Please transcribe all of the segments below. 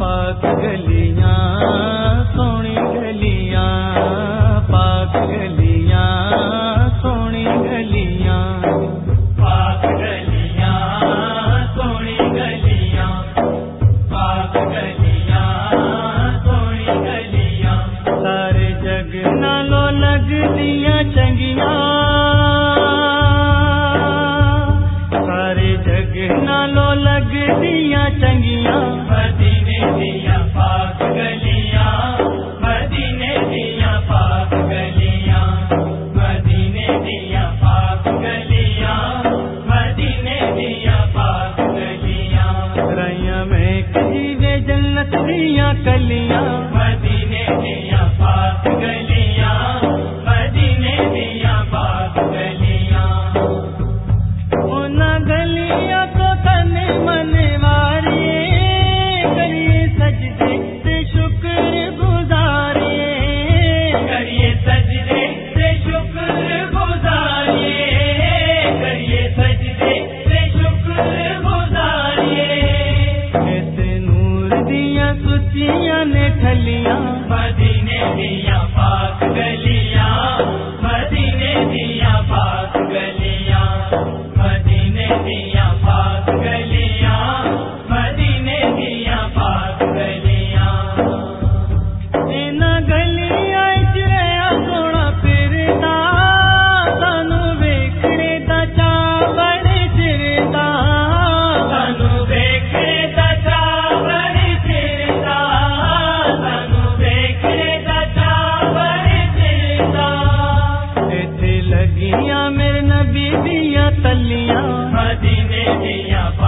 پاک گلیاں، سونی گلیاں، پاک گلیاں، سونی گلیاں۔ پاک گلیاں، سونی گلیاں، پاک گلیاں، سونی گلیاں۔ سارے جگ نالو لگ دیا چنگیاں۔ سارے جگ نالو لگ دیا چنگیاں۔ دنیا کا گلیاں مدینے دیا پاک گلیاں میں دیا پا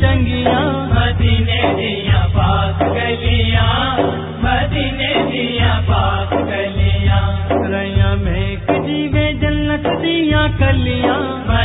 چنگیاں مدینے دیا پاک گلیاں مدینے دیا پاک گلیاں۔ ریاں میں کجی گئے جنت دیا کلیاں۔